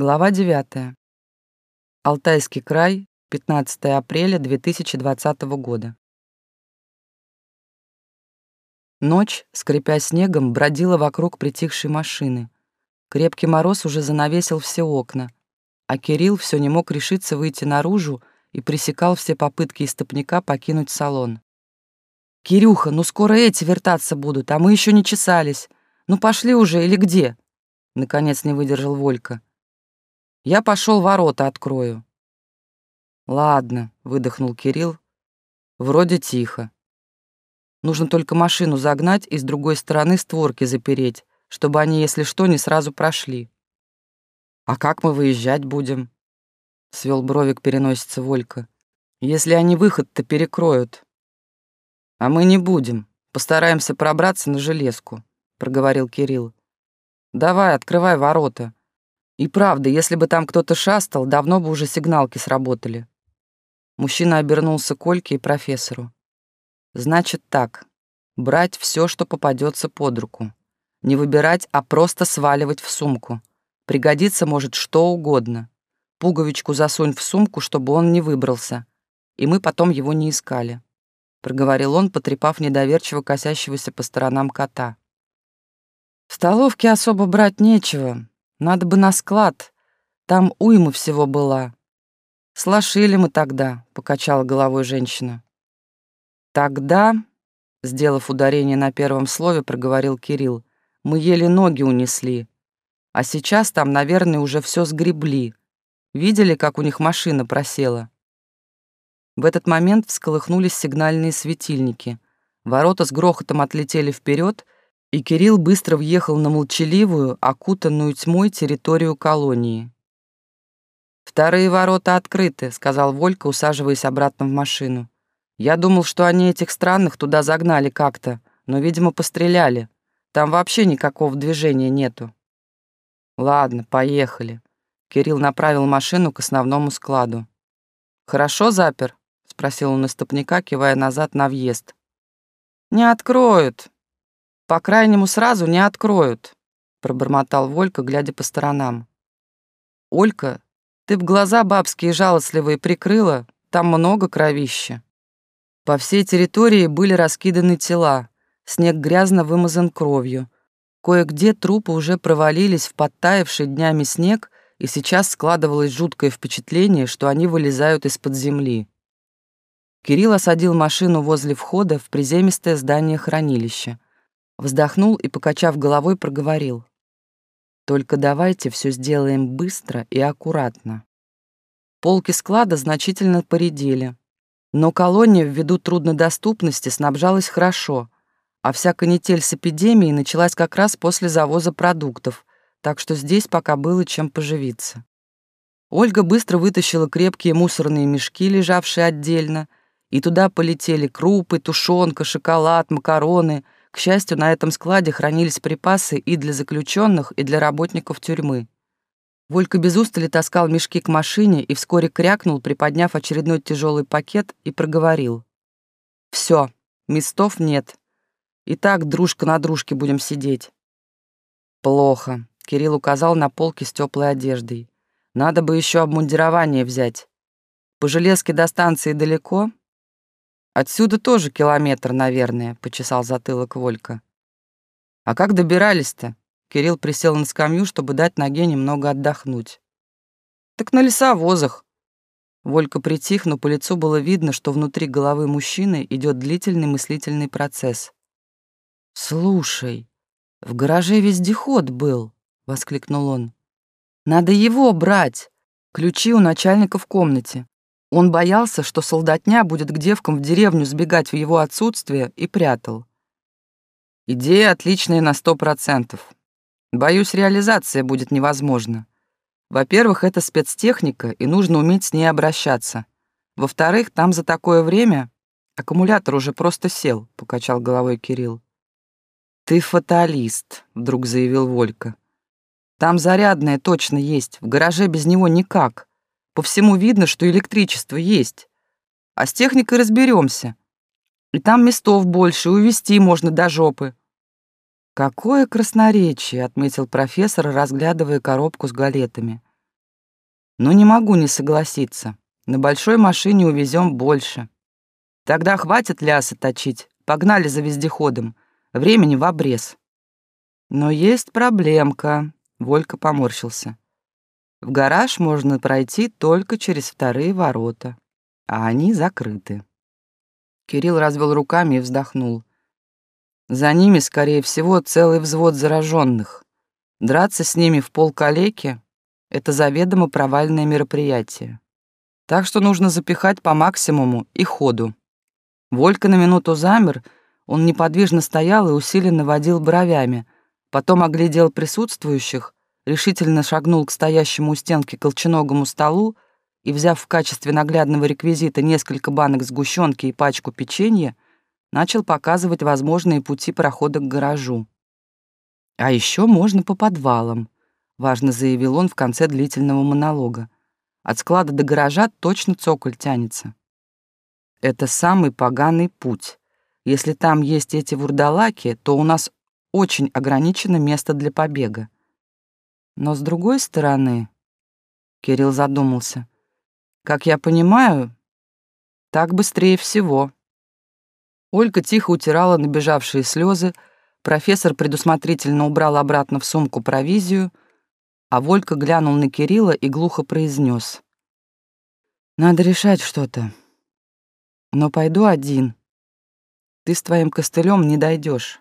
Глава 9. Алтайский край, 15 апреля 2020 года. Ночь, скрипя снегом, бродила вокруг притихшей машины. Крепкий мороз уже занавесил все окна, а Кирилл все не мог решиться выйти наружу и пресекал все попытки истопника покинуть салон. «Кирюха, ну скоро эти вертаться будут, а мы еще не чесались. Ну пошли уже или где?» Наконец не выдержал Волька. Я пошел ворота открою. Ладно, выдохнул Кирилл. Вроде тихо. Нужно только машину загнать и с другой стороны створки запереть, чтобы они, если что, не сразу прошли. А как мы выезжать будем? Свел бровик переносится Волька. Если они выход-то перекроют. А мы не будем. Постараемся пробраться на железку, проговорил Кирилл. Давай, открывай ворота. И правда, если бы там кто-то шастал, давно бы уже сигналки сработали. Мужчина обернулся к Ольке и профессору. Значит так, брать все, что попадется под руку. Не выбирать, а просто сваливать в сумку. Пригодится может что угодно. Пуговичку засунь в сумку, чтобы он не выбрался. И мы потом его не искали. Проговорил он, потрепав недоверчиво косящегося по сторонам кота. В столовке особо брать нечего, надо бы на склад. Там уйма всего была. Слошили мы тогда, покачала головой женщина. Тогда, сделав ударение на первом слове, проговорил Кирилл, мы еле ноги унесли. А сейчас там, наверное, уже все сгребли. Видели, как у них машина просела? В этот момент всколыхнулись сигнальные светильники. Ворота с грохотом отлетели вперед, и Кирилл быстро въехал на молчаливую, окутанную тьмой территорию колонии. «Вторые ворота открыты», — сказал Волька, усаживаясь обратно в машину. «Я думал, что они этих странных туда загнали как-то, но, видимо, постреляли. Там вообще никакого движения нету». «Ладно, поехали». Кирилл направил машину к основному складу. «Хорошо запер?» — спросил он истопника, кивая назад на въезд. «Не откроют», по крайнему, сразу не откроют, пробормотал Волька, глядя по сторонам. Олька, ты в глаза бабские жалостливые прикрыла, там много кровища. По всей территории были раскиданы тела, снег грязно вымазан кровью. Кое-где трупы уже провалились в подтаявший днями снег, и сейчас складывалось жуткое впечатление, что они вылезают из-под земли. Кирилл осадил машину возле входа в приземистое здание хранилища. Вздохнул и, покачав головой, проговорил. «Только давайте все сделаем быстро и аккуратно». Полки склада значительно поредели, но колония ввиду труднодоступности снабжалась хорошо, а вся канитель с эпидемией началась как раз после завоза продуктов, так что здесь пока было чем поживиться. Ольга быстро вытащила крепкие мусорные мешки, лежавшие отдельно, и туда полетели крупы, тушенка, шоколад, макароны — к счастью, на этом складе хранились припасы и для заключенных, и для работников тюрьмы. Волька без устали таскал мешки к машине и вскоре крякнул, приподняв очередной тяжелый пакет, и проговорил. «Все, местов нет. И так дружка на дружке будем сидеть». «Плохо», — Кирилл указал на полки с теплой одеждой. «Надо бы еще обмундирование взять. По железке до станции далеко?» Отсюда тоже километр, наверное, почесал затылок Волька. А как добирались-то? Кирилл присел на скамью, чтобы дать ноге немного отдохнуть. Так на лесовозах. Волька притих, но по лицу было видно, что внутри головы мужчины идет длительный мыслительный процесс. «Слушай, в гараже вездеход был», — воскликнул он. «Надо его брать. Ключи у начальника в комнате. Он боялся, что солдатня будет к девкам в деревню сбегать в его отсутствие, и прятал. Идея отличная на сто процентов. Боюсь, реализация будет невозможна. Во-первых, это спецтехника, и нужно уметь с ней обращаться. Во-вторых, там за такое время аккумулятор уже просто сел, покачал головой Кирилл. Ты фаталист, вдруг заявил Волька. Там зарядное точно есть, в гараже без него никак. По всему видно, что электричество есть. А с техникой разберемся. И там местов больше, увести можно до жопы. Какое красноречие, отметил профессор, разглядывая коробку с галетами. Но не могу не согласиться. На большой машине увезем больше. Тогда хватит лясы точить. Погнали за вездеходом. Времени в обрез. Но есть проблемка. Волька поморщился. В гараж можно пройти только через вторые ворота, а они закрыты. Кирилл развел руками и вздохнул. За ними, скорее всего, целый взвод зараженных. Драться с ними в полкалеки — это заведомо провальное мероприятие. Так что нужно запихать по максимуму и ходу. Волька на минуту замер, он неподвижно стоял и усиленно водил бровями, потом оглядел присутствующих, решительно шагнул к стоящему у стенки колченогому столу и, взяв в качестве наглядного реквизита несколько банок сгущенки и пачку печенья, начал показывать возможные пути прохода к гаражу. «А еще можно по подвалам», — важно заявил он в конце длительного монолога. «От склада до гаража точно цоколь тянется. Это самый поганый путь. Если там есть эти вурдалаки, то у нас очень ограничено место для побега. Но с другой стороны, Кирилл задумался, как я понимаю, так быстрее всего. Ольга тихо утирала набежавшие слезы, профессор предусмотрительно убрал обратно в сумку провизию, а Волька глянул на Кирилла и глухо произнес: «Надо решать что-то. Но пойду один. Ты с твоим костылем не дойдешь.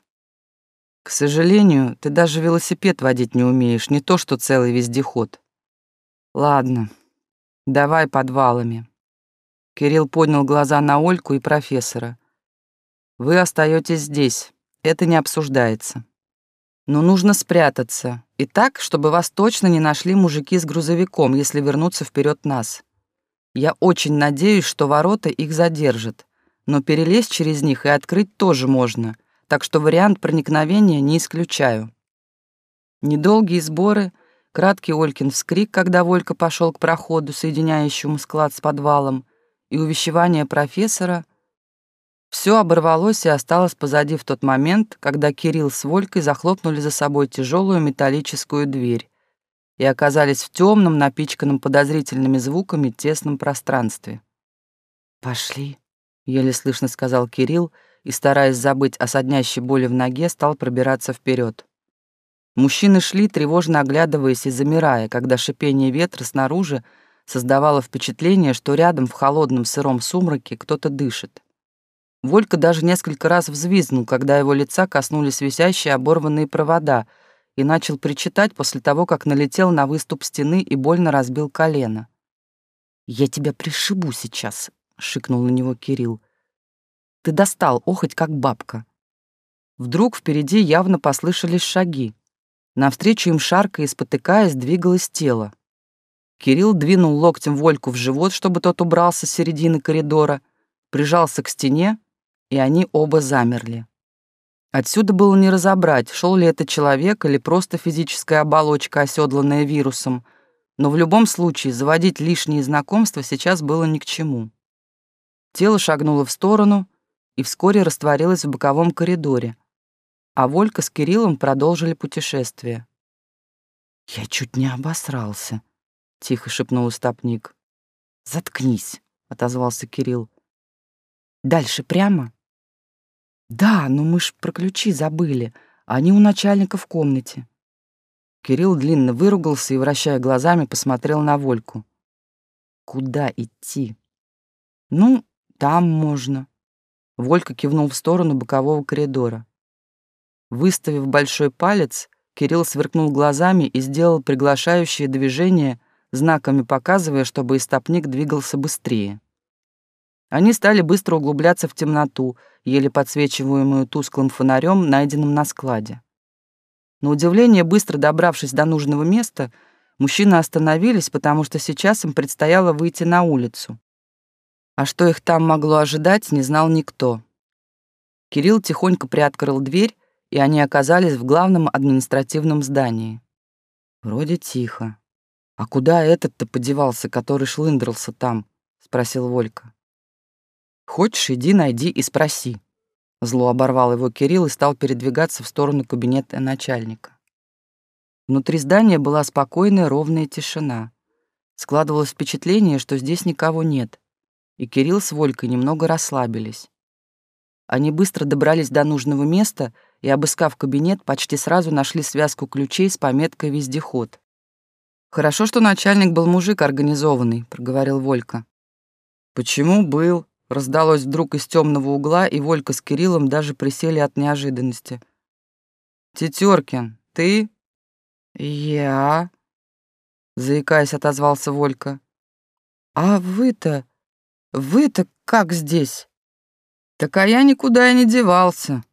К сожалению, ты даже велосипед водить не умеешь, не то что целый вездеход. Ладно, давай подвалами. Кирилл поднял глаза на Ольку и профессора. Вы остаетесь здесь, это не обсуждается. Но нужно спрятаться, и так, чтобы вас точно не нашли мужики с грузовиком, если вернуться вперед нас. Я очень надеюсь, что ворота их задержат, но перелезть через них и открыть тоже можно — так что вариант проникновения не исключаю. Недолгие сборы, краткий Олькин вскрик, когда Волька пошел к проходу, соединяющему склад с подвалом, и увещевание профессора — все оборвалось и осталось позади в тот момент, когда Кирилл с Волькой захлопнули за собой тяжелую металлическую дверь и оказались в темном, напичканном подозрительными звуками тесном пространстве. «Пошли», — еле слышно сказал Кирилл, — и, стараясь забыть о соднящей боли в ноге, стал пробираться вперед. Мужчины шли, тревожно оглядываясь и замирая, когда шипение ветра снаружи создавало впечатление, что рядом в холодном сыром сумраке кто-то дышит. Волька даже несколько раз взвизгнул, когда его лица коснулись висящие оборванные провода, и начал причитать после того, как налетел на выступ стены и больно разбил колено. «Я тебя пришибу сейчас», — шикнул на него Кирилл. Ты достал, охоть как бабка. Вдруг впереди явно послышались шаги. Навстречу им шаркая и спотыкаясь двигалось тело. Кирилл двинул локтем Вольку в живот, чтобы тот убрался с середины коридора, прижался к стене, и они оба замерли. Отсюда было не разобрать, шел ли это человек или просто физическая оболочка, оседланная вирусом, но в любом случае заводить лишние знакомства сейчас было ни к чему. Тело шагнуло в сторону, и вскоре растворилась в боковом коридоре, а Волька с Кириллом продолжили путешествие. «Я чуть не обосрался», — тихо шепнул стопник. «Заткнись», — отозвался Кирилл. «Дальше прямо?» «Да, но мы ж про ключи забыли, они у начальника в комнате». Кирилл длинно выругался и, вращая глазами, посмотрел на Вольку. «Куда идти?» «Ну, там можно», Волька кивнул в сторону бокового коридора. Выставив большой палец, Кирилл сверкнул глазами и сделал приглашающее движение, знаками показывая, чтобы истопник двигался быстрее. Они стали быстро углубляться в темноту, еле подсвечиваемую тусклым фонарем, найденным на складе. На удивление, быстро добравшись до нужного места, мужчины остановились, потому что сейчас им предстояло выйти на улицу. А что их там могло ожидать, не знал никто. Кирилл тихонько приоткрыл дверь, и они оказались в главном административном здании. Вроде тихо. «А куда этот-то подевался, который шлындрался там?» — спросил Волька. «Хочешь, иди, найди и спроси». Зло оборвал его Кирилл и стал передвигаться в сторону кабинета начальника. Внутри здания была спокойная ровная тишина. Складывалось впечатление, что здесь никого нет, и Кирилл с Волькой немного расслабились. Они быстро добрались до нужного места и, обыскав кабинет, почти сразу нашли связку ключей с пометкой «Вездеход». «Хорошо, что начальник был мужик организованный», — проговорил Волька. «Почему был?» — раздалось вдруг из темного угла, и Волька с Кириллом даже присели от неожиданности. «Тетеркин, ты?» «Я?» — заикаясь, отозвался Волька. «А вы-то... вы-то как здесь?» Так а я никуда и не девался.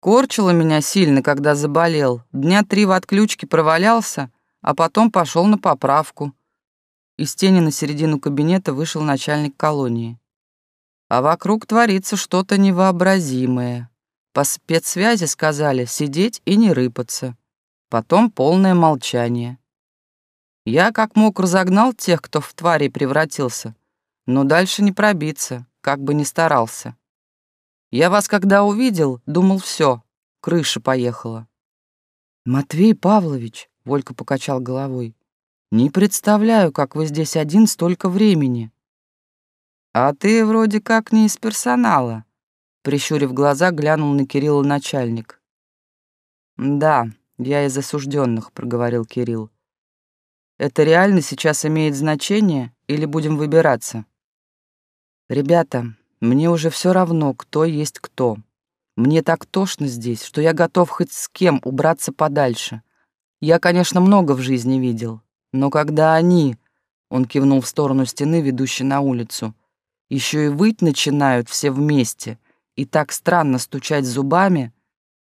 Корчило меня сильно, когда заболел. Дня три в отключке провалялся, а потом пошел на поправку. Из тени на середину кабинета вышел начальник колонии. А вокруг творится что-то невообразимое. По спецсвязи сказали сидеть и не рыпаться. Потом полное молчание. Я как мог разогнал тех, кто в твари превратился, но дальше не пробиться, как бы ни старался. Я вас когда увидел, думал, все, крыша поехала. Матвей Павлович, Волька покачал головой, не представляю, как вы здесь один столько времени. А ты вроде как не из персонала, прищурив глаза, глянул на Кирилла начальник. Да, я из осужденных, проговорил Кирилл. Это реально сейчас имеет значение или будем выбираться? Ребята, мне уже все равно, кто есть кто. Мне так тошно здесь, что я готов хоть с кем убраться подальше. Я, конечно, много в жизни видел, но когда они, он кивнул в сторону стены, ведущей на улицу, еще и выть начинают все вместе и так странно стучать зубами,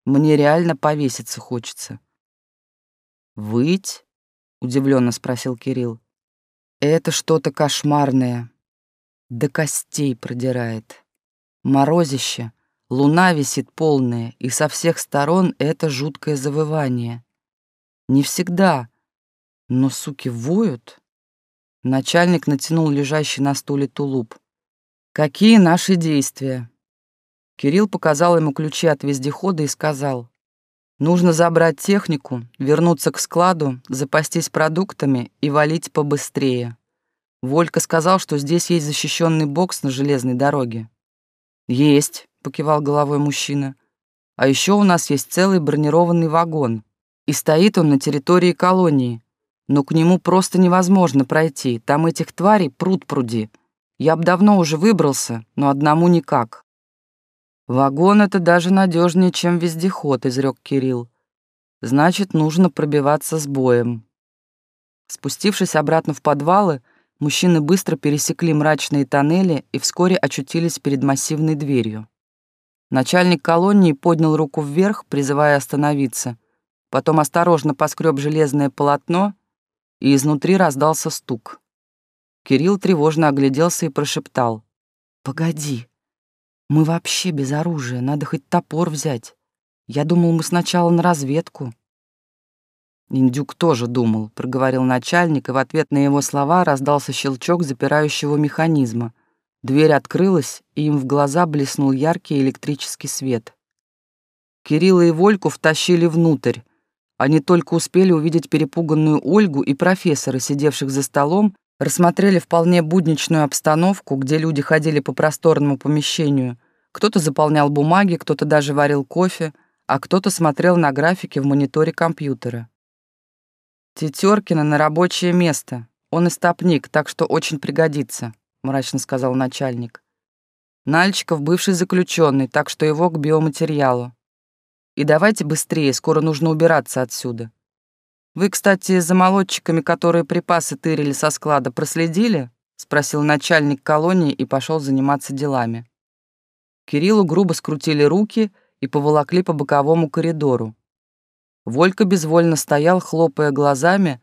мне реально повеситься хочется. «Выть?» — удивленно спросил Кирилл. «Это что-то кошмарное до костей продирает. Морозище, луна висит полная, и со всех сторон это жуткое завывание. Не всегда, но суки воют. Начальник натянул лежащий на стуле тулуп. «Какие наши действия?» Кирилл показал ему ключи от вездехода и сказал, «Нужно забрать технику, вернуться к складу, запастись продуктами и валить побыстрее. Волька сказал, что здесь есть защищенный бокс на железной дороге. Есть, покивал головой мужчина. А еще у нас есть целый бронированный вагон. И стоит он на территории колонии. Но к нему просто невозможно пройти. Там этих тварей пруд пруди. Я б давно уже выбрался, но одному никак. Вагон — это даже надежнее, чем вездеход, изрек Кирилл. Значит, нужно пробиваться с боем. Спустившись обратно в подвалы, Мужчины быстро пересекли мрачные тоннели и вскоре очутились перед массивной дверью. Начальник колонии поднял руку вверх, призывая остановиться, потом осторожно поскреб железное полотно, и изнутри раздался стук. Кирилл тревожно огляделся и прошептал. «Погоди, мы вообще без оружия, надо хоть топор взять. Я думал, мы сначала на разведку». Индюк тоже думал, проговорил начальник, и в ответ на его слова раздался щелчок запирающего механизма. Дверь открылась, и им в глаза блеснул яркий электрический свет. Кирилла и Вольку втащили внутрь. Они только успели увидеть перепуганную Ольгу и профессора, сидевших за столом, рассмотрели вполне будничную обстановку, где люди ходили по просторному помещению. Кто-то заполнял бумаги, кто-то даже варил кофе, а кто-то смотрел на графики в мониторе компьютера. «Тетеркина на рабочее место. Он истопник, так что очень пригодится», — мрачно сказал начальник. «Нальчиков бывший заключенный, так что его к биоматериалу. И давайте быстрее, скоро нужно убираться отсюда. Вы, кстати, за молодчиками, которые припасы тырили со склада, проследили?» — спросил начальник колонии и пошел заниматься делами. Кириллу грубо скрутили руки и поволокли по боковому коридору. Волька безвольно стоял, хлопая глазами,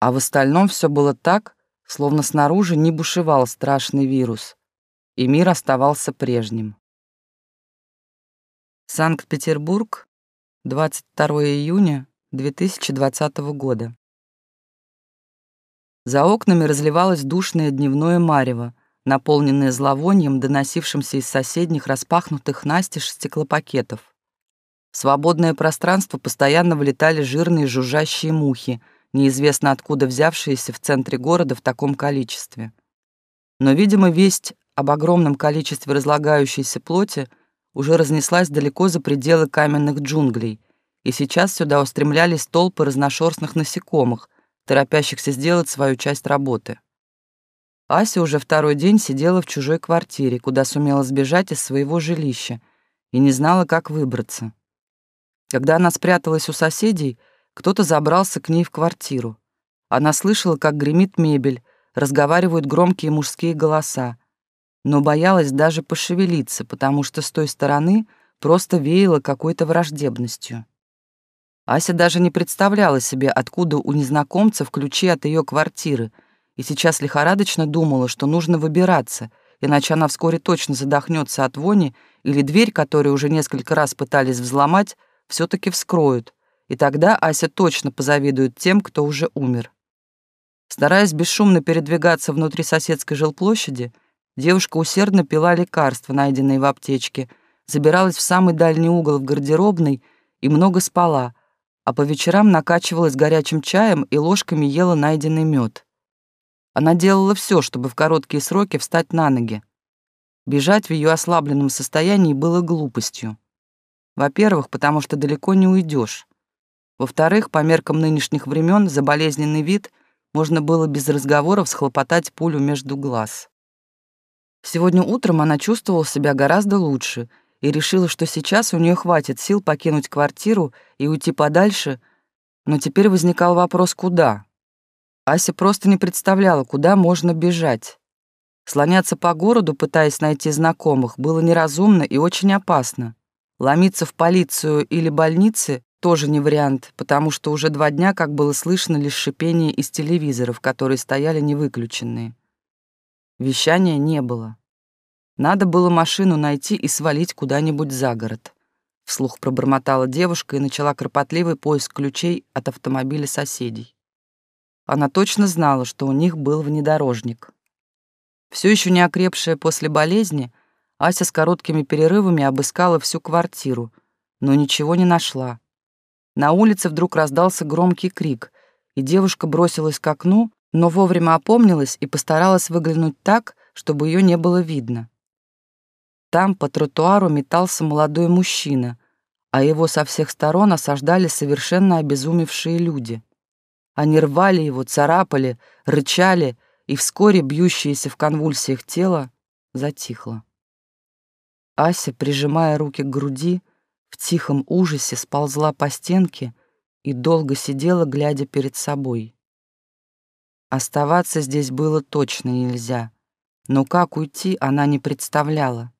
а в остальном все было так, словно снаружи не бушевал страшный вирус, и мир оставался прежним. Санкт-Петербург, 22 июня 2020 года. За окнами разливалось душное дневное марево, наполненное зловонием, доносившимся из соседних распахнутых настежь стеклопакетов. В свободное пространство постоянно влетали жирные жужжащие мухи, неизвестно откуда взявшиеся в центре города в таком количестве. Но, видимо, весть об огромном количестве разлагающейся плоти уже разнеслась далеко за пределы каменных джунглей, и сейчас сюда устремлялись толпы разношерстных насекомых, торопящихся сделать свою часть работы. Ася уже второй день сидела в чужой квартире, куда сумела сбежать из своего жилища, и не знала, как выбраться. Когда она спряталась у соседей, кто-то забрался к ней в квартиру. Она слышала, как гремит мебель, разговаривают громкие мужские голоса, но боялась даже пошевелиться, потому что с той стороны просто веяло какой-то враждебностью. Ася даже не представляла себе, откуда у незнакомцев ключи от ее квартиры, и сейчас лихорадочно думала, что нужно выбираться, иначе она вскоре точно задохнется от вони, или дверь, которую уже несколько раз пытались взломать, все таки вскроют, и тогда Ася точно позавидует тем, кто уже умер. Стараясь бесшумно передвигаться внутри соседской жилплощади, девушка усердно пила лекарства, найденные в аптечке, забиралась в самый дальний угол в гардеробной и много спала — а по вечерам накачивалась горячим чаем и ложками ела найденный мед. Она делала все, чтобы в короткие сроки встать на ноги. Бежать в ее ослабленном состоянии было глупостью. Во-первых, потому что далеко не уйдешь. Во-вторых, по меркам нынешних времен за болезненный вид можно было без разговоров схлопотать пулю между глаз. Сегодня утром она чувствовала себя гораздо лучше — и решила, что сейчас у нее хватит сил покинуть квартиру и уйти подальше, но теперь возникал вопрос, куда? Ася просто не представляла, куда можно бежать. Слоняться по городу, пытаясь найти знакомых, было неразумно и очень опасно. Ломиться в полицию или больницы тоже не вариант, потому что уже два дня, как было слышно, лишь шипение из телевизоров, которые стояли невыключенные. Вещания не было. Надо было машину найти и свалить куда-нибудь за город. Вслух пробормотала девушка и начала кропотливый поиск ключей от автомобиля соседей. Она точно знала, что у них был внедорожник. Все еще не окрепшая после болезни, Ася с короткими перерывами обыскала всю квартиру, но ничего не нашла. На улице вдруг раздался громкий крик, и девушка бросилась к окну, но вовремя опомнилась и постаралась выглянуть так, чтобы ее не было видно. Там по тротуару метался молодой мужчина, а его со всех сторон осаждали совершенно обезумевшие люди. Они рвали его, царапали, рычали, и вскоре бьющееся в конвульсиях тело затихло. Ася, прижимая руки к груди, в тихом ужасе сползла по стенке и долго сидела, глядя перед собой. Оставаться здесь было точно нельзя, но как уйти она не представляла.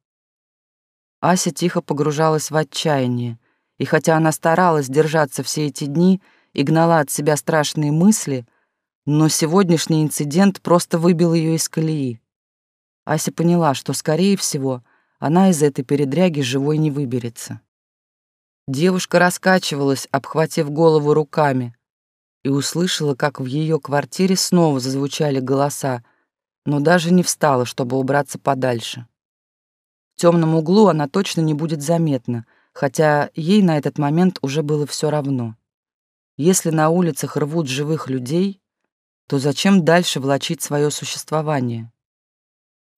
Ася тихо погружалась в отчаяние, и хотя она старалась держаться все эти дни и гнала от себя страшные мысли, но сегодняшний инцидент просто выбил ее из колеи. Ася поняла, что, скорее всего, она из этой передряги живой не выберется. Девушка раскачивалась, обхватив голову руками, и услышала, как в ее квартире снова зазвучали голоса, но даже не встала, чтобы убраться подальше. В темном углу она точно не будет заметна, хотя ей на этот момент уже было все равно. Если на улицах рвут живых людей, то зачем дальше влачить свое существование?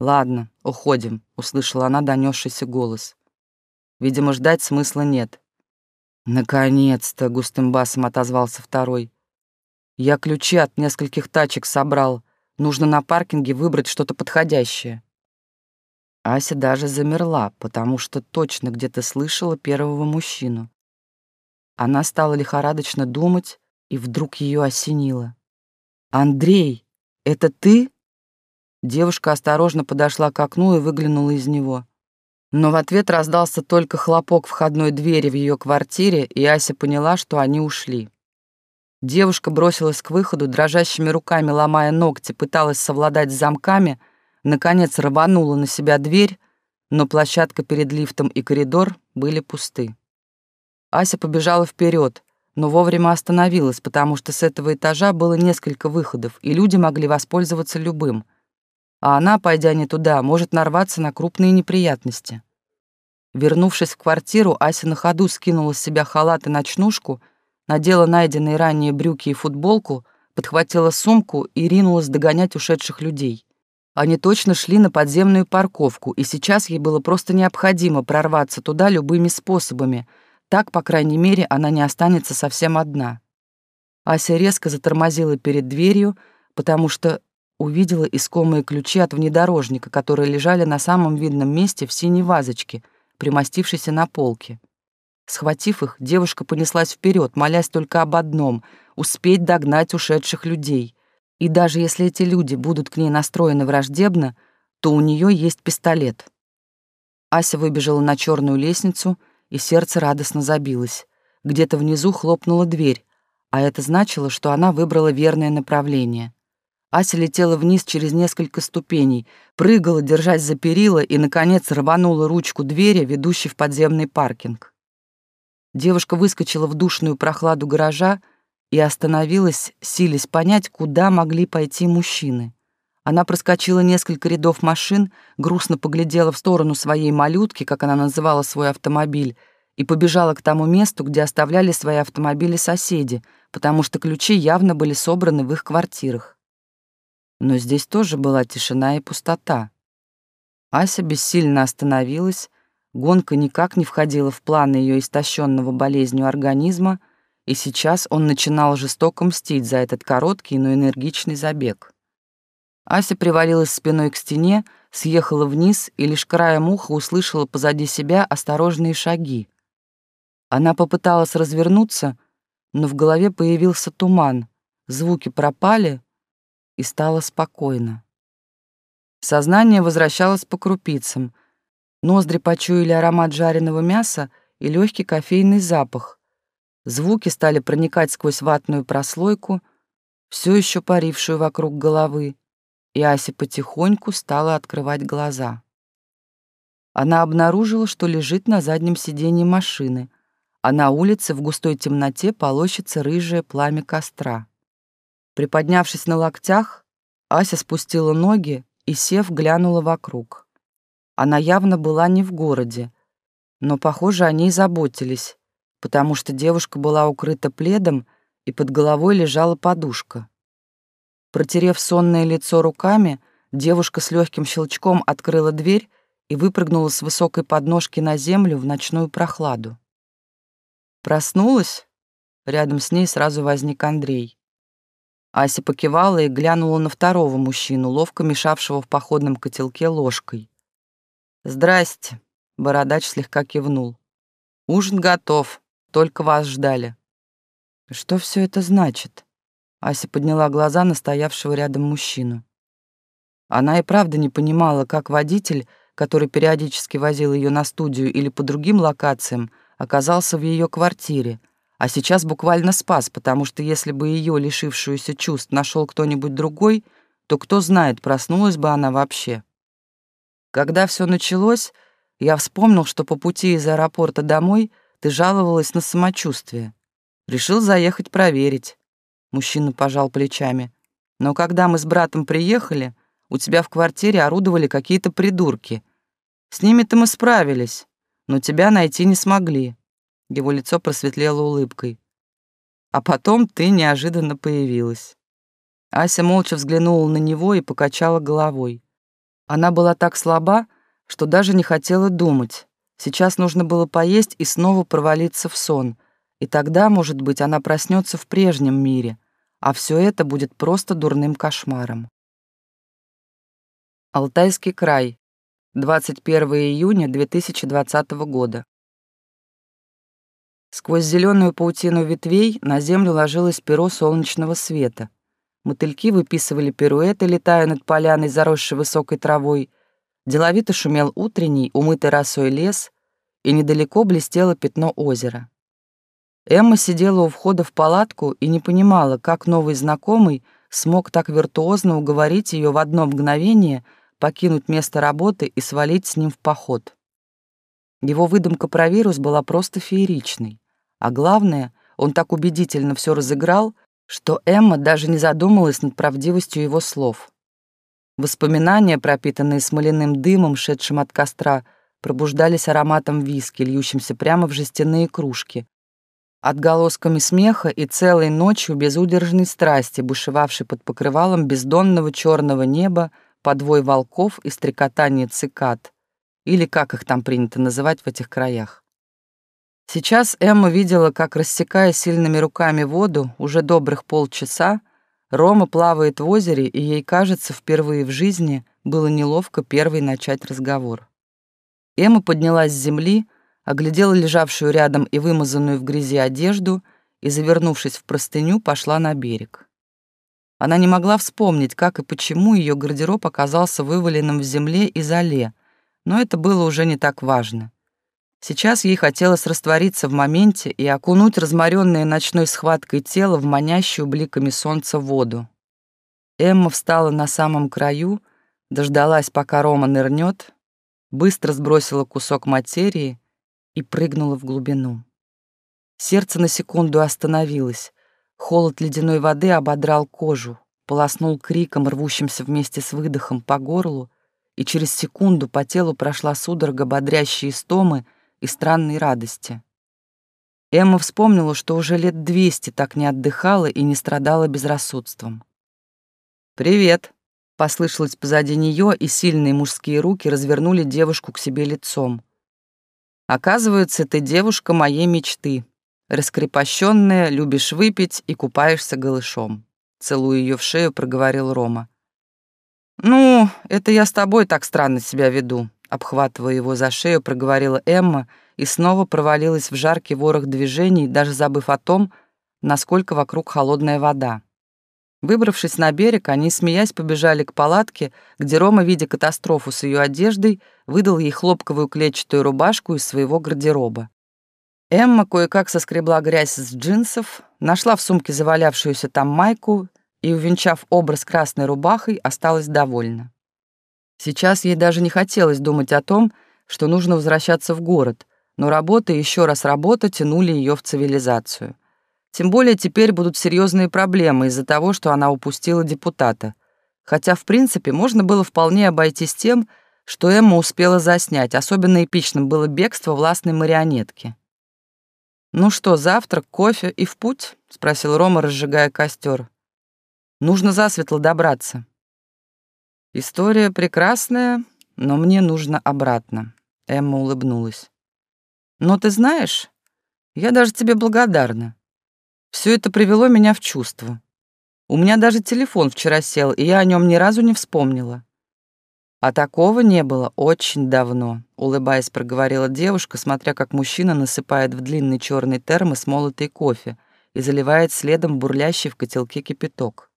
«Ладно, уходим», — услышала она донесшийся голос. Видимо, ждать смысла нет. «Наконец-то!» — густым басом отозвался второй. «Я ключи от нескольких тачек собрал. Нужно на паркинге выбрать что-то подходящее». Ася даже замерла, потому что точно где-то слышала первого мужчину. Она стала лихорадочно думать, и вдруг ее осенило. «Андрей, это ты?» Девушка осторожно подошла к окну и выглянула из него. Но в ответ раздался только хлопок входной двери в ее квартире, и Ася поняла, что они ушли. Девушка бросилась к выходу, дрожащими руками ломая ногти, пыталась совладать с замками — наконец рванула на себя дверь, но площадка перед лифтом и коридор были пусты. Ася побежала вперед, но вовремя остановилась, потому что с этого этажа было несколько выходов, и люди могли воспользоваться любым. А она, пойдя не туда, может нарваться на крупные неприятности. Вернувшись в квартиру, Ася на ходу скинула с себя халат и ночнушку, надела найденные ранее брюки и футболку, подхватила сумку и ринулась догонять ушедших людей. Они точно шли на подземную парковку, и сейчас ей было просто необходимо прорваться туда любыми способами. Так, по крайней мере, она не останется совсем одна. Ася резко затормозила перед дверью, потому что увидела искомые ключи от внедорожника, которые лежали на самом видном месте в синей вазочке, примостившейся на полке. Схватив их, девушка понеслась вперед, молясь только об одном — успеть догнать ушедших людей. И даже если эти люди будут к ней настроены враждебно, то у нее есть пистолет. Ася выбежала на черную лестницу, и сердце радостно забилось. Где-то внизу хлопнула дверь, а это значило, что она выбрала верное направление. Ася летела вниз через несколько ступеней, прыгала, держась за перила, и, наконец, рванула ручку двери, ведущей в подземный паркинг. Девушка выскочила в душную прохладу гаража и остановилась, силясь понять, куда могли пойти мужчины. Она проскочила несколько рядов машин, грустно поглядела в сторону своей малютки, как она называла свой автомобиль, и побежала к тому месту, где оставляли свои автомобили соседи, потому что ключи явно были собраны в их квартирах. Но здесь тоже была тишина и пустота. Ася бессильно остановилась, гонка никак не входила в планы ее истощенного болезнью организма, и сейчас он начинал жестоко мстить за этот короткий, но энергичный забег. Ася привалилась спиной к стене, съехала вниз и лишь краем уха услышала позади себя осторожные шаги. Она попыталась развернуться, но в голове появился туман, звуки пропали, и стало спокойно. Сознание возвращалось по крупицам. Ноздри почуяли аромат жареного мяса и легкий кофейный запах. Звуки стали проникать сквозь ватную прослойку, все еще парившую вокруг головы, и Ася потихоньку стала открывать глаза. Она обнаружила, что лежит на заднем сиденье машины, а на улице в густой темноте полощется рыжее пламя костра. Приподнявшись на локтях, Ася спустила ноги и, сев, глянула вокруг. Она явно была не в городе, но, похоже, о ней заботились, потому что девушка была укрыта пледом и под головой лежала подушка. Протерев сонное лицо руками, девушка с легким щелчком открыла дверь и выпрыгнула с высокой подножки на землю в ночную прохладу. Проснулась? Рядом с ней сразу возник Андрей. Ася покивала и глянула на второго мужчину, ловко мешавшего в походном котелке ложкой. «Здрасте», — бородач слегка кивнул. «Ужин готов, только вас ждали». «Что все это значит?» Ася подняла глаза на стоявшего рядом мужчину. Она и правда не понимала, как водитель, который периодически возил ее на студию или по другим локациям, оказался в ее квартире — а сейчас буквально спас, потому что если бы ее, лишившуюся чувств, нашел кто-нибудь другой, то кто знает, проснулась бы она вообще. Когда все началось, я вспомнил, что по пути из аэропорта домой ты жаловалась на самочувствие. Решил заехать проверить. Мужчина пожал плечами. Но когда мы с братом приехали, у тебя в квартире орудовали какие-то придурки. С ними-то мы справились, но тебя найти не смогли. Его лицо просветлело улыбкой. А потом ты неожиданно появилась. Ася молча взглянула на него и покачала головой. Она была так слаба, что даже не хотела думать. Сейчас нужно было поесть и снова провалиться в сон. И тогда, может быть, она проснется в прежнем мире, а все это будет просто дурным кошмаром. Алтайский край. 21 июня 2020 года. Сквозь зеленую паутину ветвей на землю ложилось перо солнечного света. Мотыльки выписывали пируэты, летая над поляной, заросшей высокой травой. Деловито шумел утренний, умытый росой лес, и недалеко блестело пятно озера. Эмма сидела у входа в палатку и не понимала, как новый знакомый смог так виртуозно уговорить ее в одно мгновение покинуть место работы и свалить с ним в поход. Его выдумка про вирус была просто фееричной. А главное, он так убедительно все разыграл, что Эмма даже не задумалась над правдивостью его слов. Воспоминания, пропитанные смоляным дымом, шедшим от костра, пробуждались ароматом виски, льющимся прямо в жестяные кружки. отголосками смеха и целой ночью безудержной страсти, бушевавшей под покрывалом бездонного черного неба, подвой волков и стрекотание цикад, или как их там принято называть в этих краях. Сейчас Эмма видела, как, рассекая сильными руками воду, уже добрых полчаса, Рома плавает в озере, и ей кажется, впервые в жизни было неловко первой начать разговор. Эмма поднялась с земли, оглядела лежавшую рядом и вымазанную в грязи одежду и, завернувшись в простыню, пошла на берег. Она не могла вспомнить, как и почему ее гардероб оказался вываленным в земле и зале, но это было уже не так важно. Сейчас ей хотелось раствориться в моменте и окунуть разморенное ночной схваткой тело в манящую бликами солнца воду. Эмма встала на самом краю, дождалась, пока Рома нырнет, быстро сбросила кусок материи и прыгнула в глубину. Сердце на секунду остановилось. Холод ледяной воды ободрал кожу, полоснул криком, рвущимся вместе с выдохом по горлу, и через секунду по телу прошла судорога бодрящей истомы, и странной радости. Эмма вспомнила, что уже лет двести так не отдыхала и не страдала безрассудством. «Привет!» — послышалось позади нее, и сильные мужские руки развернули девушку к себе лицом. «Оказывается, ты девушка моей мечты. Раскрепощенная, любишь выпить и купаешься голышом». Целуя ее в шею, проговорил Рома. «Ну, это я с тобой так странно себя веду обхватывая его за шею, проговорила Эмма и снова провалилась в жаркий ворох движений, даже забыв о том, насколько вокруг холодная вода. Выбравшись на берег, они, смеясь, побежали к палатке, где Рома, видя катастрофу с ее одеждой, выдал ей хлопковую клетчатую рубашку из своего гардероба. Эмма кое-как соскребла грязь с джинсов, нашла в сумке завалявшуюся там майку и, увенчав образ красной рубахой, осталась довольна. Сейчас ей даже не хотелось думать о том, что нужно возвращаться в город, но работа и еще раз работа тянули ее в цивилизацию. Тем более теперь будут серьезные проблемы из-за того, что она упустила депутата. Хотя, в принципе, можно было вполне обойтись тем, что Эмма успела заснять. Особенно эпичным было бегство властной марионетки. «Ну что, завтрак, кофе и в путь?» — спросил Рома, разжигая костер. «Нужно засветло добраться». История прекрасная, но мне нужно обратно. Эмма улыбнулась. Но ты знаешь, я даже тебе благодарна. Все это привело меня в чувство. У меня даже телефон вчера сел, и я о нем ни разу не вспомнила. А такого не было очень давно, улыбаясь, проговорила девушка, смотря как мужчина насыпает в длинный черный термос молотый кофе и заливает следом бурлящий в котелке кипяток.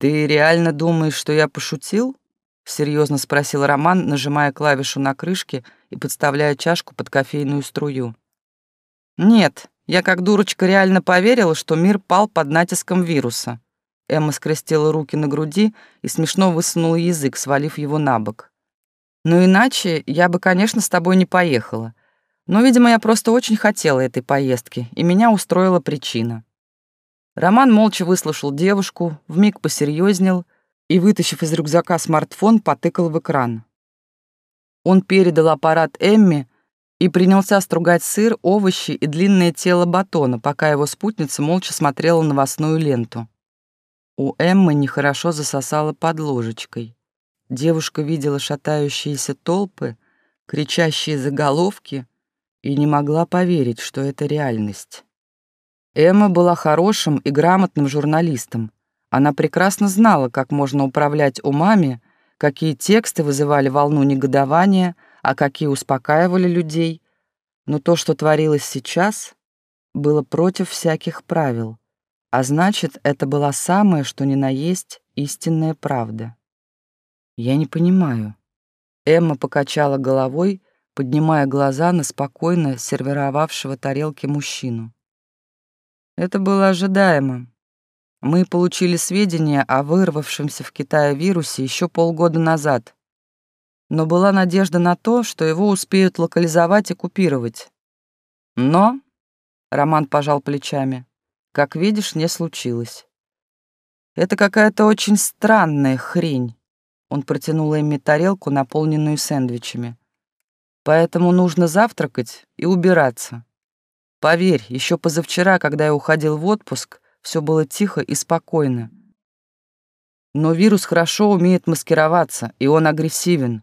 «Ты реально думаешь, что я пошутил?» — серьезно спросил Роман, нажимая клавишу на крышке и подставляя чашку под кофейную струю. «Нет, я как дурочка реально поверила, что мир пал под натиском вируса». Эмма скрестила руки на груди и смешно высунула язык, свалив его на бок. «Ну иначе я бы, конечно, с тобой не поехала. Но, видимо, я просто очень хотела этой поездки, и меня устроила причина». Роман молча выслушал девушку, вмиг посерьезнел и, вытащив из рюкзака смартфон, потыкал в экран. Он передал аппарат Эмми и принялся стругать сыр, овощи и длинное тело батона, пока его спутница молча смотрела новостную ленту. У Эммы нехорошо засосала под ложечкой. Девушка видела шатающиеся толпы, кричащие заголовки и не могла поверить, что это реальность. Эмма была хорошим и грамотным журналистом. Она прекрасно знала, как можно управлять умами, какие тексты вызывали волну негодования, а какие успокаивали людей. Но то, что творилось сейчас, было против всяких правил, а значит, это была самая, что ни на есть, истинная правда. Я не понимаю. Эмма покачала головой, поднимая глаза на спокойно сервировавшего тарелки мужчину. Это было ожидаемо. Мы получили сведения о вырвавшемся в Китае вирусе еще полгода назад. Но была надежда на то, что его успеют локализовать и купировать. Но, Роман пожал плечами, как видишь, не случилось. Это какая-то очень странная хрень. Он протянул Эмми тарелку, наполненную сэндвичами. Поэтому нужно завтракать и убираться. Поверь, еще позавчера, когда я уходил в отпуск, все было тихо и спокойно. Но вирус хорошо умеет маскироваться, и он агрессивен.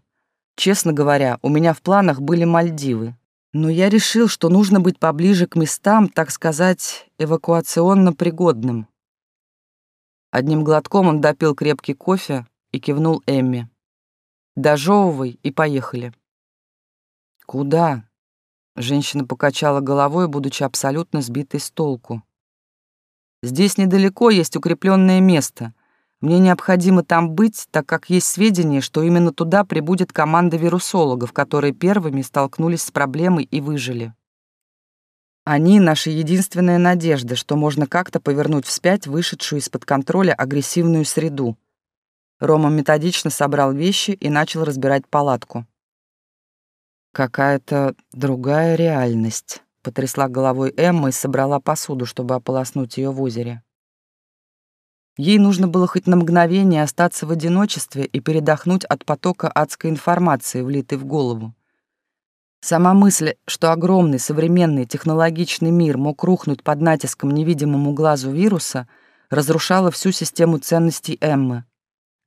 Честно говоря, у меня в планах были Мальдивы. Но я решил, что нужно быть поближе к местам, так сказать, эвакуационно пригодным. Одним глотком он допил крепкий кофе и кивнул Эмми. «Дожевывай и поехали». «Куда?» Женщина покачала головой, будучи абсолютно сбитой с толку. «Здесь недалеко есть укрепленное место. Мне необходимо там быть, так как есть сведения, что именно туда прибудет команда вирусологов, которые первыми столкнулись с проблемой и выжили. Они — наша единственная надежда, что можно как-то повернуть вспять вышедшую из-под контроля агрессивную среду. Рома методично собрал вещи и начал разбирать палатку. «Какая-то другая реальность», — потрясла головой Эмма и собрала посуду, чтобы ополоснуть ее в озере. Ей нужно было хоть на мгновение остаться в одиночестве и передохнуть от потока адской информации, влитой в голову. Сама мысль, что огромный современный технологичный мир мог рухнуть под натиском невидимому глазу вируса, разрушала всю систему ценностей Эммы.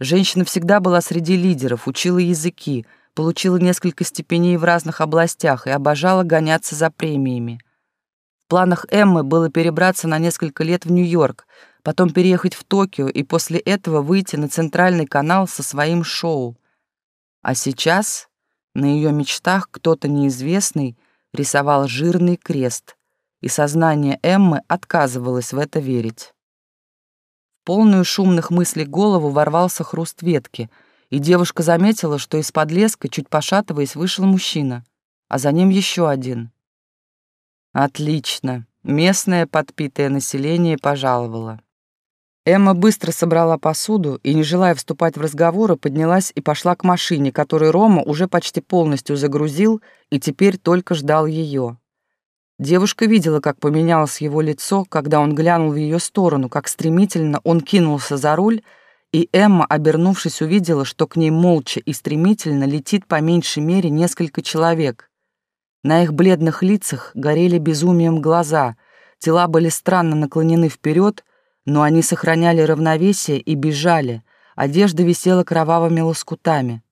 Женщина всегда была среди лидеров, учила языки, получила несколько степеней в разных областях и обожала гоняться за премиями. В планах Эммы было перебраться на несколько лет в Нью-Йорк, потом переехать в Токио и после этого выйти на центральный канал со своим шоу. А сейчас на ее мечтах кто-то неизвестный рисовал жирный крест, и сознание Эммы отказывалось в это верить. В полную шумных мыслей голову ворвался хруст ветки, и девушка заметила, что из-под леска, чуть пошатываясь, вышел мужчина, а за ним еще один. Отлично. Местное подпитое население пожаловало. Эмма быстро собрала посуду и, не желая вступать в разговоры, поднялась и пошла к машине, которую Рома уже почти полностью загрузил и теперь только ждал ее. Девушка видела, как поменялось его лицо, когда он глянул в ее сторону, как стремительно он кинулся за руль, и Эмма, обернувшись, увидела, что к ней молча и стремительно летит по меньшей мере несколько человек. На их бледных лицах горели безумием глаза, тела были странно наклонены вперед, но они сохраняли равновесие и бежали, одежда висела кровавыми лоскутами.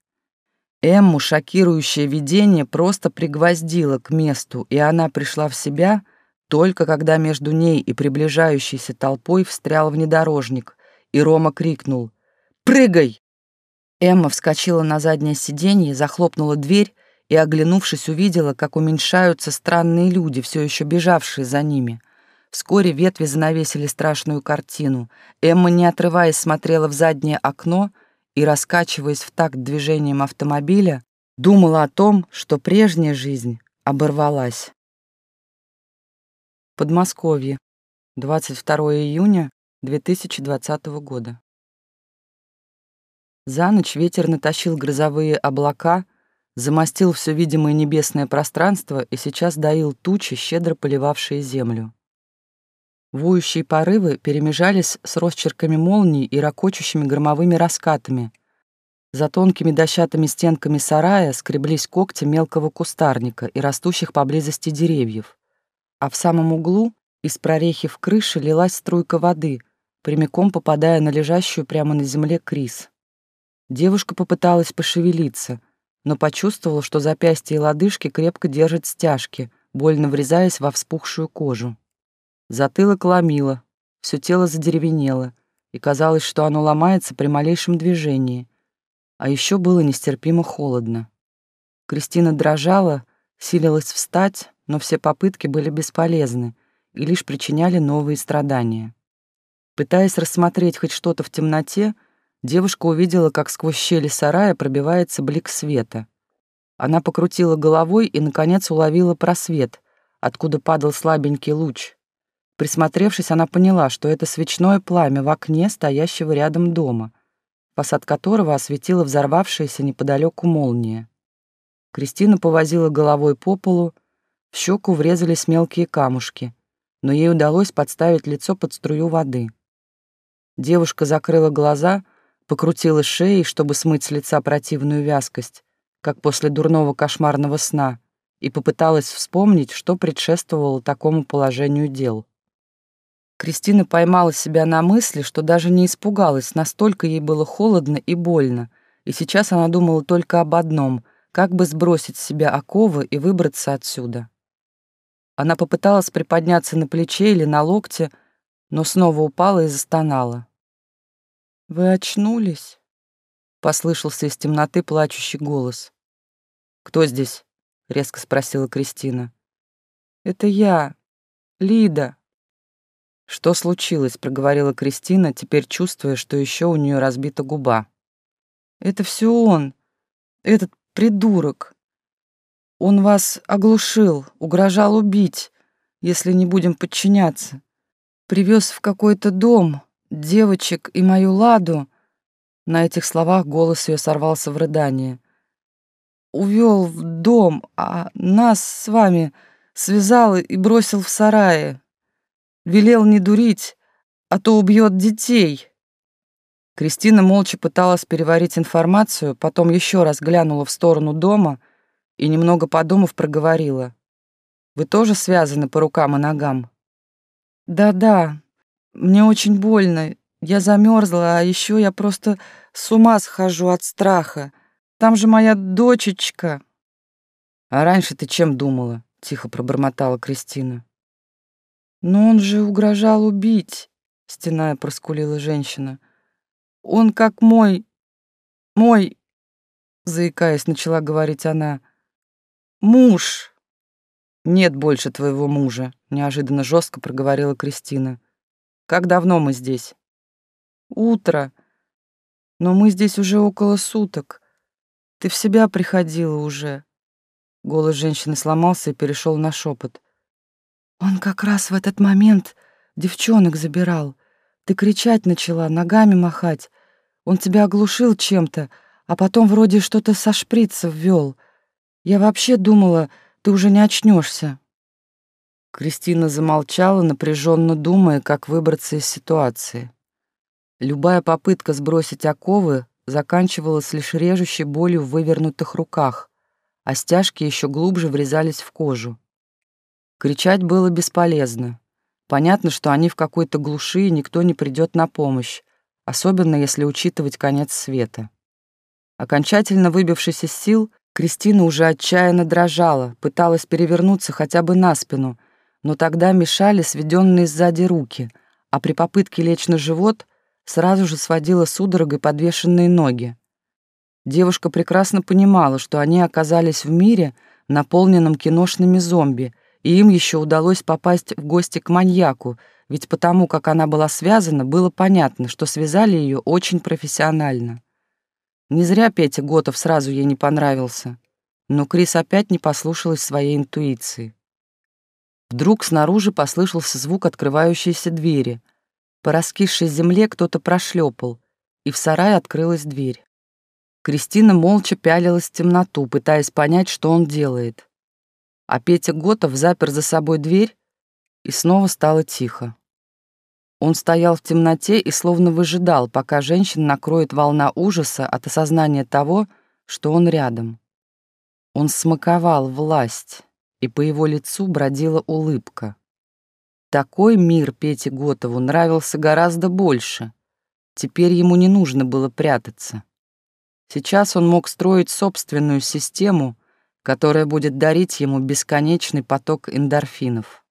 Эмму шокирующее видение просто пригвоздило к месту, и она пришла в себя только когда между ней и приближающейся толпой встрял внедорожник, и Рома крикнул «Прыгай!». Эмма вскочила на заднее сиденье, захлопнула дверь и, оглянувшись, увидела, как уменьшаются странные люди, все еще бежавшие за ними. Вскоре ветви занавесили страшную картину. Эмма, не отрываясь, смотрела в заднее окно и, раскачиваясь в такт движением автомобиля, думала о том, что прежняя жизнь оборвалась. Подмосковье. 22 июня 2020 года. За ночь ветер натащил грозовые облака, замостил все видимое небесное пространство и сейчас доил тучи, щедро поливавшие землю. Воющие порывы перемежались с росчерками молний и ракочущими громовыми раскатами. За тонкими дощатыми стенками сарая скреблись когти мелкого кустарника и растущих поблизости деревьев. А в самом углу из прорехи в крыше лилась струйка воды, прямиком попадая на лежащую прямо на земле Крис. Девушка попыталась пошевелиться, но почувствовала, что запястья и лодыжки крепко держат стяжки, больно врезаясь во вспухшую кожу. Затылок ломило, все тело задеревенело, и казалось, что оно ломается при малейшем движении. А еще было нестерпимо холодно. Кристина дрожала, силилась встать, но все попытки были бесполезны и лишь причиняли новые страдания. Пытаясь рассмотреть хоть что-то в темноте, девушка увидела, как сквозь щели сарая пробивается блик света. Она покрутила головой и, наконец, уловила просвет, откуда падал слабенький луч, Присмотревшись, она поняла, что это свечное пламя в окне, стоящего рядом дома, фасад которого осветила взорвавшаяся неподалеку молния. Кристина повозила головой по полу, в щеку врезались мелкие камушки, но ей удалось подставить лицо под струю воды. Девушка закрыла глаза, покрутила шеей, чтобы смыть с лица противную вязкость, как после дурного кошмарного сна, и попыталась вспомнить, что предшествовало такому положению дел. Кристина поймала себя на мысли, что даже не испугалась, настолько ей было холодно и больно, и сейчас она думала только об одном — как бы сбросить с себя оковы и выбраться отсюда. Она попыталась приподняться на плече или на локте, но снова упала и застонала. «Вы очнулись?» — послышался из темноты плачущий голос. «Кто здесь?» — резко спросила Кристина. «Это я, Лида». «Что случилось?» — проговорила Кристина, теперь чувствуя, что еще у нее разбита губа. «Это все он, этот придурок. Он вас оглушил, угрожал убить, если не будем подчиняться. Привез в какой-то дом девочек и мою ладу». На этих словах голос ее сорвался в рыдание. «Увел в дом, а нас с вами связал и бросил в сарае. Велел не дурить, а то убьет детей. Кристина молча пыталась переварить информацию, потом еще раз глянула в сторону дома и, немного подумав, проговорила. «Вы тоже связаны по рукам и ногам?» «Да-да, мне очень больно. Я замерзла, а еще я просто с ума схожу от страха. Там же моя дочечка». «А раньше ты чем думала?» — тихо пробормотала Кристина. «Но он же угрожал убить», — стеная проскулила женщина. «Он как мой... мой...» — заикаясь, начала говорить она. «Муж!» «Нет больше твоего мужа», — неожиданно жестко проговорила Кристина. «Как давно мы здесь?» «Утро. Но мы здесь уже около суток. Ты в себя приходила уже». Голос женщины сломался и перешел на шепот. Он как раз в этот момент девчонок забирал. Ты кричать начала, ногами махать. Он тебя оглушил чем-то, а потом вроде что-то со шприца ввел. Я вообще думала, ты уже не очнешься. Кристина замолчала, напряженно думая, как выбраться из ситуации. Любая попытка сбросить оковы заканчивалась лишь режущей болью в вывернутых руках, а стяжки еще глубже врезались в кожу. Кричать было бесполезно. Понятно, что они в какой-то глуши, и никто не придет на помощь, особенно если учитывать конец света. Окончательно выбившись из сил, Кристина уже отчаянно дрожала, пыталась перевернуться хотя бы на спину, но тогда мешали сведенные сзади руки, а при попытке лечь на живот сразу же сводила судорогой подвешенные ноги. Девушка прекрасно понимала, что они оказались в мире, наполненном киношными зомби — и им еще удалось попасть в гости к маньяку, ведь потому, как она была связана, было понятно, что связали ее очень профессионально. Не зря Петя Готов сразу ей не понравился, но Крис опять не послушалась своей интуиции. Вдруг снаружи послышался звук открывающейся двери. По раскисшей земле кто-то прошлепал, и в сарай открылась дверь. Кристина молча пялилась в темноту, пытаясь понять, что он делает а Петя Готов запер за собой дверь, и снова стало тихо. Он стоял в темноте и словно выжидал, пока женщин накроет волна ужаса от осознания того, что он рядом. Он смаковал власть, и по его лицу бродила улыбка. Такой мир Пете Готову нравился гораздо больше. Теперь ему не нужно было прятаться. Сейчас он мог строить собственную систему — которая будет дарить ему бесконечный поток эндорфинов.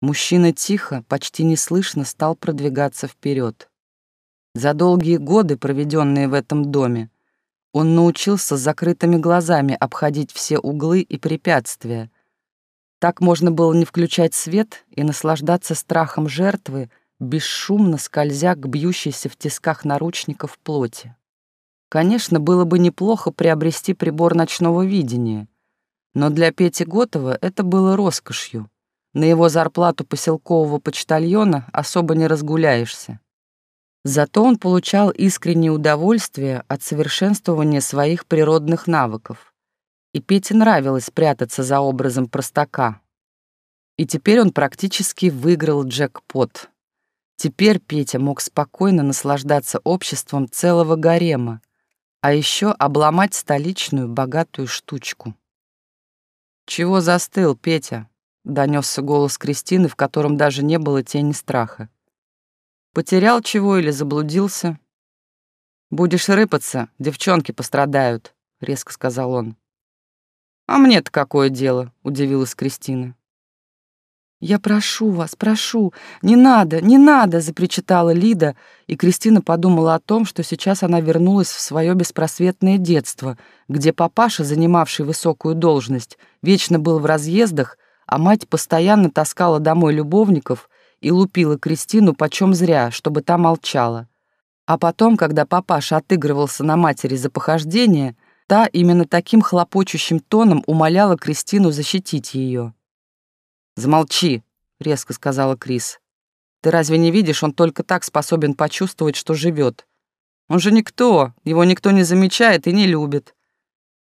Мужчина тихо, почти неслышно стал продвигаться вперед. За долгие годы, проведенные в этом доме, он научился с закрытыми глазами обходить все углы и препятствия. Так можно было не включать свет и наслаждаться страхом жертвы, бесшумно скользя к бьющейся в тисках наручников плоти. Конечно, было бы неплохо приобрести прибор ночного видения, но для Пети Готова это было роскошью. На его зарплату поселкового почтальона особо не разгуляешься. Зато он получал искреннее удовольствие от совершенствования своих природных навыков. И Пете нравилось прятаться за образом простака. И теперь он практически выиграл джекпот. Теперь Петя мог спокойно наслаждаться обществом целого гарема, а еще обломать столичную богатую штучку. «Чего застыл, Петя?» — донесся голос Кристины, в котором даже не было тени страха. «Потерял чего или заблудился?» «Будешь рыпаться, девчонки пострадают», — резко сказал он. «А мне-то какое дело?» — удивилась Кристина. «Я прошу вас, прошу, не надо, не надо!» — запричитала Лида, и Кристина подумала о том, что сейчас она вернулась в свое беспросветное детство, где папаша, занимавший высокую должность, вечно был в разъездах, а мать постоянно таскала домой любовников и лупила Кристину почем зря, чтобы та молчала. А потом, когда папаша отыгрывался на матери за похождение, та именно таким хлопочущим тоном умоляла Кристину защитить ее. «Замолчи», — резко сказала Крис. «Ты разве не видишь, он только так способен почувствовать, что живет. Он же никто, его никто не замечает и не любит.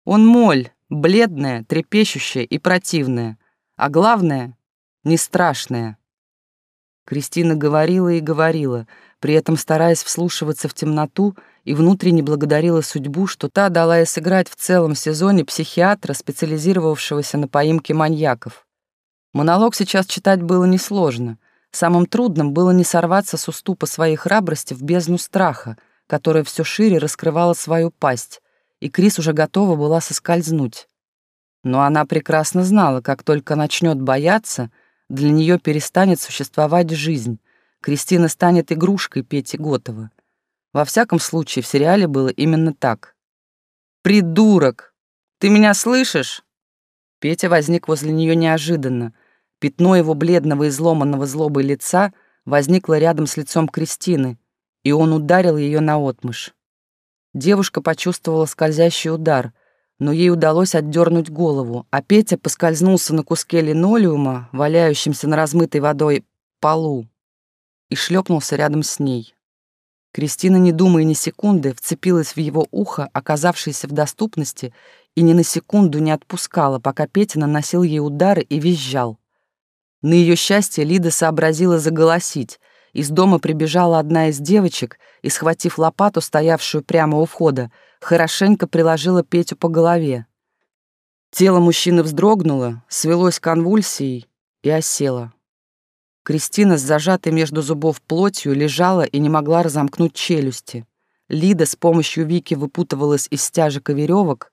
Он моль, бледная, трепещущая и противная, а главное — не страшная». Кристина говорила и говорила, при этом стараясь вслушиваться в темноту и внутренне благодарила судьбу, что та дала ей сыграть в целом сезоне психиатра, специализировавшегося на поимке маньяков. Монолог сейчас читать было несложно. Самым трудным было не сорваться с уступа своей храбрости в бездну страха, которая все шире раскрывала свою пасть, и Крис уже готова была соскользнуть. Но она прекрасно знала, как только начнет бояться, для нее перестанет существовать жизнь. Кристина станет игрушкой Пети Готова. Во всяком случае, в сериале было именно так. «Придурок! Ты меня слышишь?» Петя возник возле нее неожиданно — Пятно его бледного изломанного злобой лица возникло рядом с лицом Кристины, и он ударил ее наотмашь. Девушка почувствовала скользящий удар, но ей удалось отдернуть голову, а Петя поскользнулся на куске линолеума, валяющемся на размытой водой полу, и шлепнулся рядом с ней. Кристина, не думая ни секунды, вцепилась в его ухо, оказавшееся в доступности, и ни на секунду не отпускала, пока Петя наносил ей удары и визжал. На ее счастье Лида сообразила заголосить. Из дома прибежала одна из девочек и, схватив лопату, стоявшую прямо у входа, хорошенько приложила Петю по голове. Тело мужчины вздрогнуло, свелось конвульсией и осело. Кристина с зажатой между зубов плотью лежала и не могла разомкнуть челюсти. Лида с помощью Вики выпутывалась из стяжек и веревок,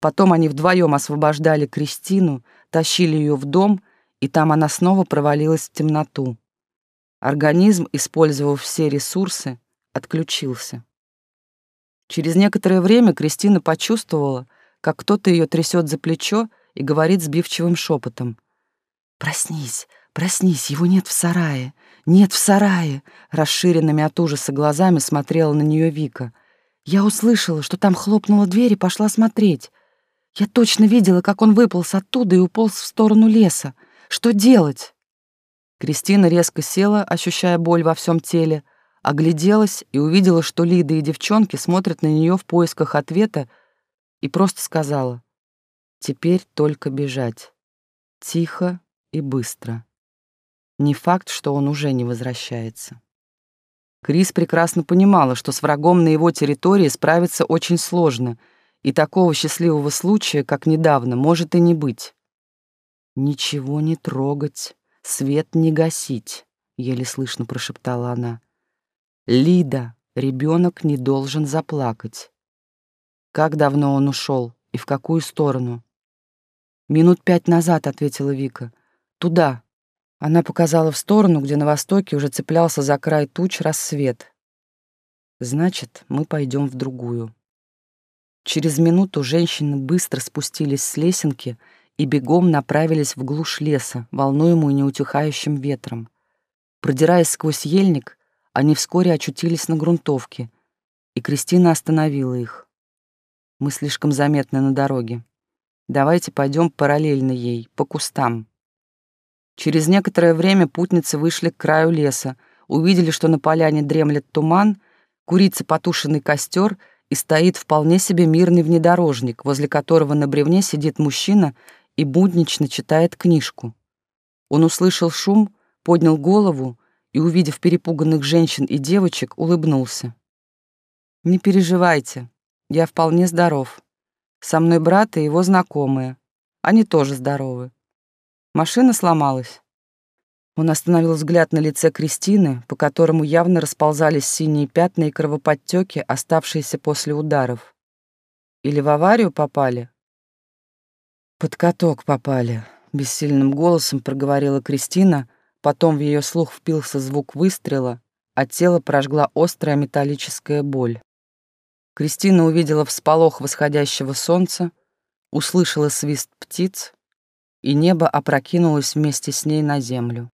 потом они вдвоем освобождали Кристину, тащили ее в дом — и там она снова провалилась в темноту. Организм, использовав все ресурсы, отключился. Через некоторое время Кристина почувствовала, как кто-то ее трясет за плечо и говорит сбивчивым шепотом. «Проснись, проснись, его нет в сарае, нет в сарае!» Расширенными от ужаса глазами смотрела на нее Вика. «Я услышала, что там хлопнула дверь и пошла смотреть. Я точно видела, как он выполз оттуда и уполз в сторону леса. Что делать? Кристина резко села, ощущая боль во всем теле, огляделась и увидела, что Лида и девчонки смотрят на нее в поисках ответа, и просто сказала, «Теперь только бежать. Тихо и быстро. Не факт, что он уже не возвращается». Крис прекрасно понимала, что с врагом на его территории справиться очень сложно, и такого счастливого случая, как недавно, может и не быть. «Ничего не трогать, свет не гасить», — еле слышно прошептала она. «Лида, ребенок не должен заплакать». «Как давно он ушел и в какую сторону?» «Минут пять назад», — ответила Вика. «Туда». Она показала в сторону, где на востоке уже цеплялся за край туч рассвет. «Значит, мы пойдем в другую». Через минуту женщины быстро спустились с лесенки и бегом направились в глушь леса, волнуемую неутихающим ветром. Продираясь сквозь ельник, они вскоре очутились на грунтовке, и Кристина остановила их. «Мы слишком заметны на дороге. Давайте пойдем параллельно ей, по кустам». Через некоторое время путницы вышли к краю леса, увидели, что на поляне дремлет туман, курится потушенный костер и стоит вполне себе мирный внедорожник, возле которого на бревне сидит мужчина и буднично читает книжку. Он услышал шум, поднял голову и, увидев перепуганных женщин и девочек, улыбнулся. «Не переживайте, я вполне здоров. Со мной брат и его знакомые. Они тоже здоровы. Машина сломалась. Он остановил взгляд на лице Кристины, по которому явно расползались синие пятна и кровоподтеки, оставшиеся после ударов. Или в аварию попали? Под каток попали, бессильным голосом проговорила Кристина, потом в ее слух впился звук выстрела, а тело прожгла острая металлическая боль. Кристина увидела всполох восходящего солнца, услышала свист птиц, и небо опрокинулось вместе с ней на землю.